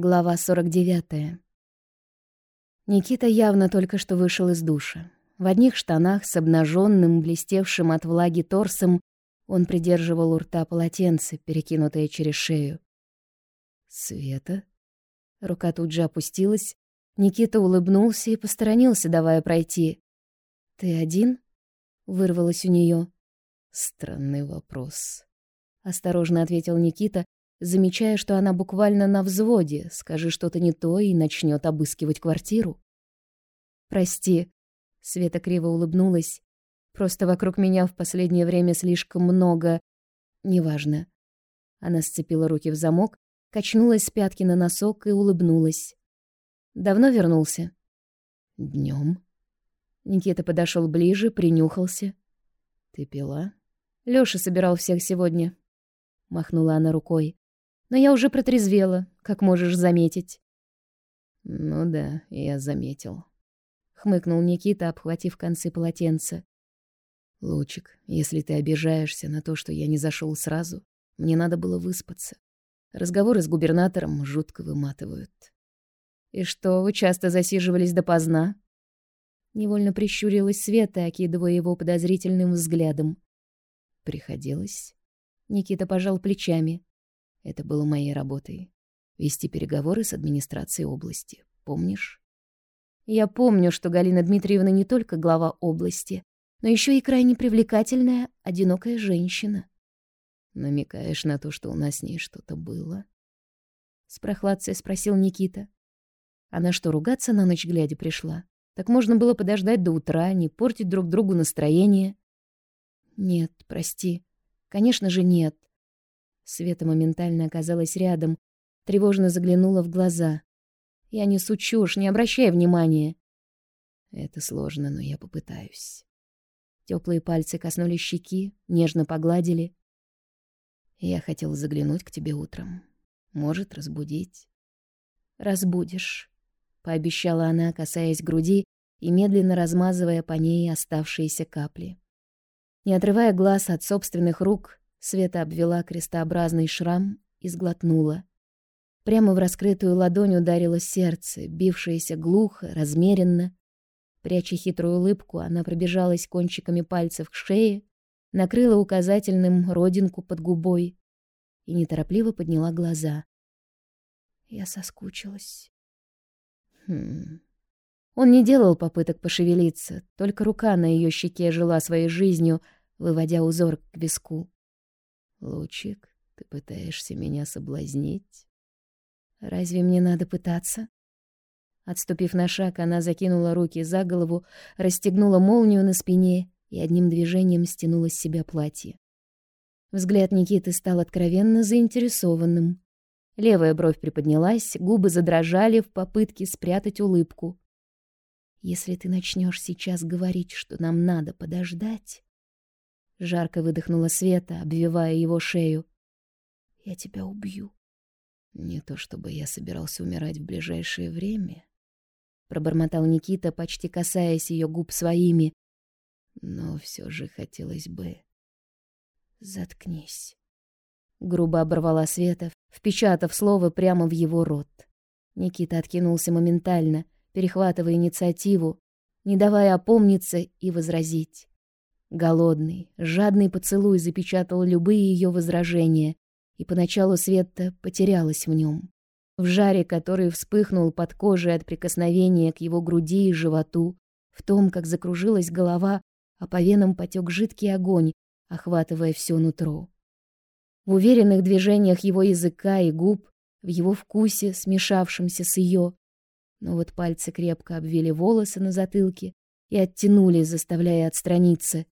Глава 49. Никита явно только что вышел из душа. В одних штанах с обнаженным, блестевшим от влаги торсом он придерживал у рта полотенце, перекинутое через шею. «Света?» Рука тут же опустилась. Никита улыбнулся и посторонился, давая пройти. «Ты один?» — вырвалось у нее. «Странный вопрос», — осторожно ответил Никита, замечая, что она буквально на взводе. Скажи что-то не то и начнет обыскивать квартиру. «Прости», — Света криво улыбнулась. «Просто вокруг меня в последнее время слишком много... Неважно». Она сцепила руки в замок, качнулась с пятки на носок и улыбнулась. «Давно вернулся?» Днем. Никита подошел ближе, принюхался. «Ты пила?» Лёша собирал всех сегодня. Махнула она рукой но я уже протрезвела, как можешь заметить». «Ну да, я заметил», — хмыкнул Никита, обхватив концы полотенца. «Лучик, если ты обижаешься на то, что я не зашел сразу, мне надо было выспаться. Разговоры с губернатором жутко выматывают». «И что, вы часто засиживались допоздна?» Невольно прищурилась Света, окидывая его подозрительным взглядом. «Приходилось». Никита пожал плечами. Это было моей работой. Вести переговоры с администрацией области. Помнишь? Я помню, что Галина Дмитриевна не только глава области, но еще и крайне привлекательная, одинокая женщина. Намекаешь на то, что у нас с ней что-то было? С прохладцей спросил Никита. Она что, ругаться на ночь глядя пришла? Так можно было подождать до утра, не портить друг другу настроение. Нет, прости. Конечно же, нет. Света моментально оказалась рядом, тревожно заглянула в глаза. «Я несу чушь, не обращай внимания». «Это сложно, но я попытаюсь». Теплые пальцы коснулись щеки, нежно погладили. «Я хотел заглянуть к тебе утром. Может, разбудить?» «Разбудишь», — пообещала она, касаясь груди и медленно размазывая по ней оставшиеся капли. Не отрывая глаз от собственных рук, Света обвела крестообразный шрам и сглотнула. Прямо в раскрытую ладонь ударило сердце, бившееся глухо, размеренно. Пряча хитрую улыбку, она пробежалась кончиками пальцев к шее, накрыла указательным родинку под губой и неторопливо подняла глаза. Я соскучилась. Хм. Он не делал попыток пошевелиться, только рука на ее щеке жила своей жизнью, выводя узор к виску. «Лучик, ты пытаешься меня соблазнить?» «Разве мне надо пытаться?» Отступив на шаг, она закинула руки за голову, расстегнула молнию на спине и одним движением стянула с себя платье. Взгляд Никиты стал откровенно заинтересованным. Левая бровь приподнялась, губы задрожали в попытке спрятать улыбку. «Если ты начнешь сейчас говорить, что нам надо подождать...» Жарко выдохнула Света, обвивая его шею. «Я тебя убью». «Не то чтобы я собирался умирать в ближайшее время», — пробормотал Никита, почти касаясь ее губ своими. «Но все же хотелось бы...» «Заткнись», — грубо оборвала Света, впечатав слово прямо в его рот. Никита откинулся моментально, перехватывая инициативу, не давая опомниться и возразить. Голодный, жадный поцелуй запечатал любые ее возражения, и поначалу Света потерялась в нем. В жаре, который вспыхнул под кожей от прикосновения к его груди и животу, в том, как закружилась голова, а по венам потек жидкий огонь, охватывая все нутро. В уверенных движениях его языка и губ, в его вкусе, смешавшемся с ее. Но вот пальцы крепко обвили волосы на затылке и оттянули, заставляя отстраниться,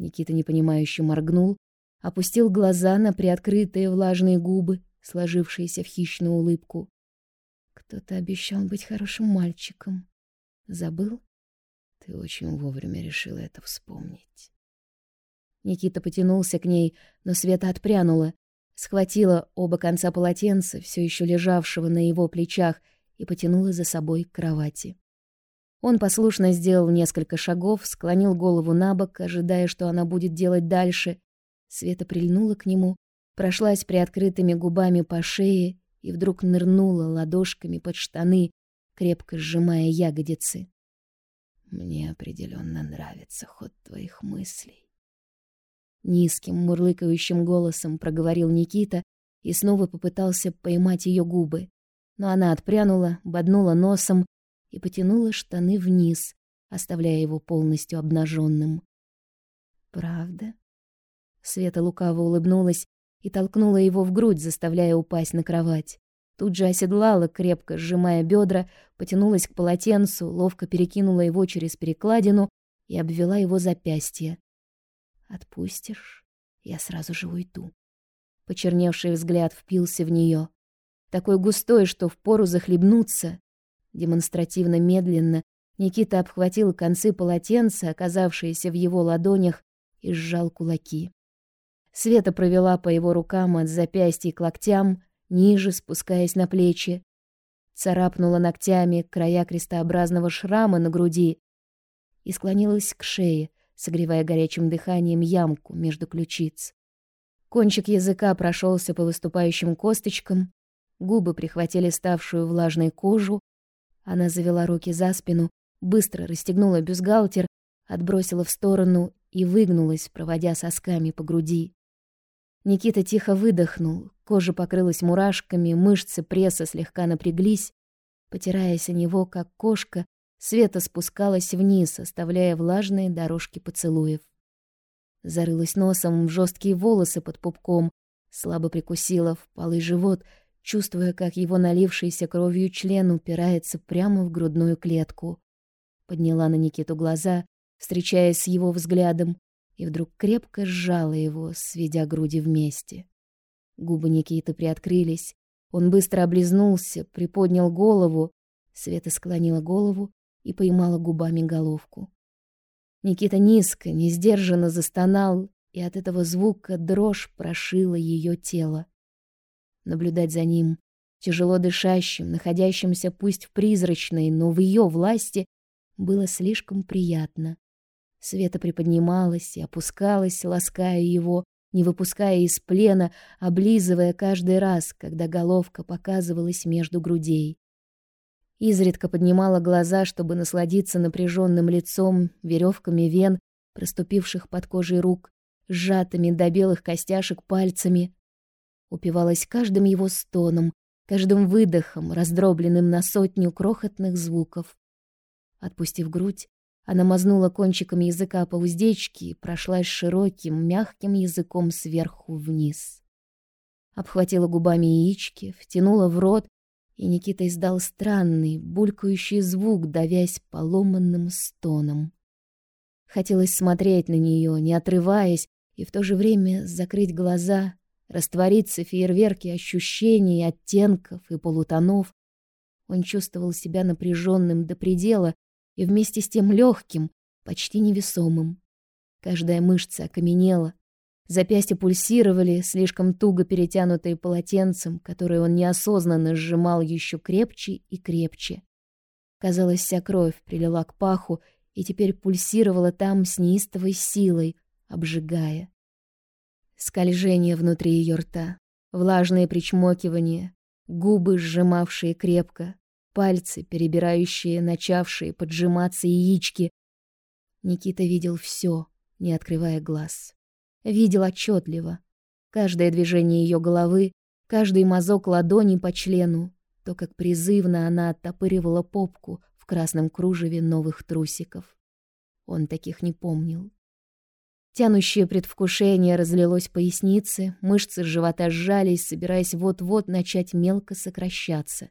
Никита непонимающе моргнул, опустил глаза на приоткрытые влажные губы, сложившиеся в хищную улыбку. Кто-то обещал быть хорошим мальчиком. Забыл? Ты очень вовремя решила это вспомнить. Никита потянулся к ней, но Света отпрянула, схватила оба конца полотенца, все еще лежавшего на его плечах, и потянула за собой к кровати. Он послушно сделал несколько шагов, склонил голову на бок, ожидая, что она будет делать дальше. Света прильнула к нему, прошлась приоткрытыми губами по шее и вдруг нырнула ладошками под штаны, крепко сжимая ягодицы. Мне определенно нравится ход твоих мыслей. Низким, мурлыкающим голосом проговорил Никита и снова попытался поймать ее губы. Но она отпрянула, боднула носом и потянула штаны вниз, оставляя его полностью обнаженным. «Правда?» Света лукаво улыбнулась и толкнула его в грудь, заставляя упасть на кровать. Тут же оседлала, крепко сжимая бедра, потянулась к полотенцу, ловко перекинула его через перекладину и обвела его запястье. «Отпустишь? Я сразу же уйду». Почерневший взгляд впился в нее, такой густой, что впору захлебнуться. Демонстративно медленно Никита обхватил концы полотенца, оказавшиеся в его ладонях, и сжал кулаки. Света провела по его рукам от запястья к локтям, ниже спускаясь на плечи. Царапнула ногтями края крестообразного шрама на груди и склонилась к шее, согревая горячим дыханием ямку между ключиц. Кончик языка прошелся по выступающим косточкам, губы прихватили ставшую влажной кожу. Она завела руки за спину, быстро расстегнула бюстгальтер, отбросила в сторону и выгнулась, проводя сосками по груди. Никита тихо выдохнул, кожа покрылась мурашками, мышцы пресса слегка напряглись. Потираясь о него, как кошка, Света спускалась вниз, оставляя влажные дорожки поцелуев. Зарылась носом в жесткие волосы под пупком, слабо прикусила в полый живот, чувствуя, как его налившийся кровью член упирается прямо в грудную клетку. Подняла на Никиту глаза, встречаясь с его взглядом, и вдруг крепко сжала его, сведя груди вместе. Губы Никиты приоткрылись. Он быстро облизнулся, приподнял голову. Света склонила голову и поймала губами головку. Никита низко, несдержанно застонал, и от этого звука дрожь прошила ее тело. Наблюдать за ним, тяжело дышащим, находящимся пусть в призрачной, но в ее власти, было слишком приятно. Света приподнималась и опускалась, лаская его, не выпуская из плена, облизывая каждый раз, когда головка показывалась между грудей. Изредка поднимала глаза, чтобы насладиться напряженным лицом, веревками вен, проступивших под кожей рук, сжатыми до белых костяшек пальцами. Упивалась каждым его стоном, каждым выдохом, раздробленным на сотню крохотных звуков. Отпустив грудь, она мазнула кончиком языка по уздечке и прошлась широким, мягким языком сверху вниз. Обхватила губами яички, втянула в рот, и Никита издал странный, булькающий звук, давясь поломанным стоном. Хотелось смотреть на нее, не отрываясь, и в то же время закрыть глаза, раствориться в фейерверке ощущений, оттенков и полутонов. Он чувствовал себя напряженным до предела и вместе с тем легким, почти невесомым. Каждая мышца окаменела, запястья пульсировали, слишком туго перетянутые полотенцем, которое он неосознанно сжимал еще крепче и крепче. Казалось, вся кровь прилила к паху и теперь пульсировала там с неистовой силой, обжигая. Скольжение внутри ее рта, влажные причмокивания, губы, сжимавшие крепко, пальцы, перебирающие начавшие поджиматься яички. Никита видел все, не открывая глаз. Видел отчетливо. Каждое движение ее головы, каждый мазок ладони по члену, то, как призывно она оттопыривала попку в красном кружеве новых трусиков. Он таких не помнил. Тянущее предвкушение разлилось пояснице, мышцы живота сжались, собираясь вот-вот начать мелко сокращаться.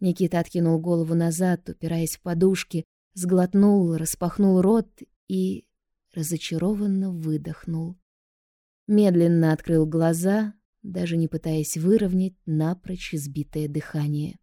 Никита откинул голову назад, упираясь в подушки, сглотнул, распахнул рот и разочарованно выдохнул. Медленно открыл глаза, даже не пытаясь выровнять напрочь сбитое дыхание.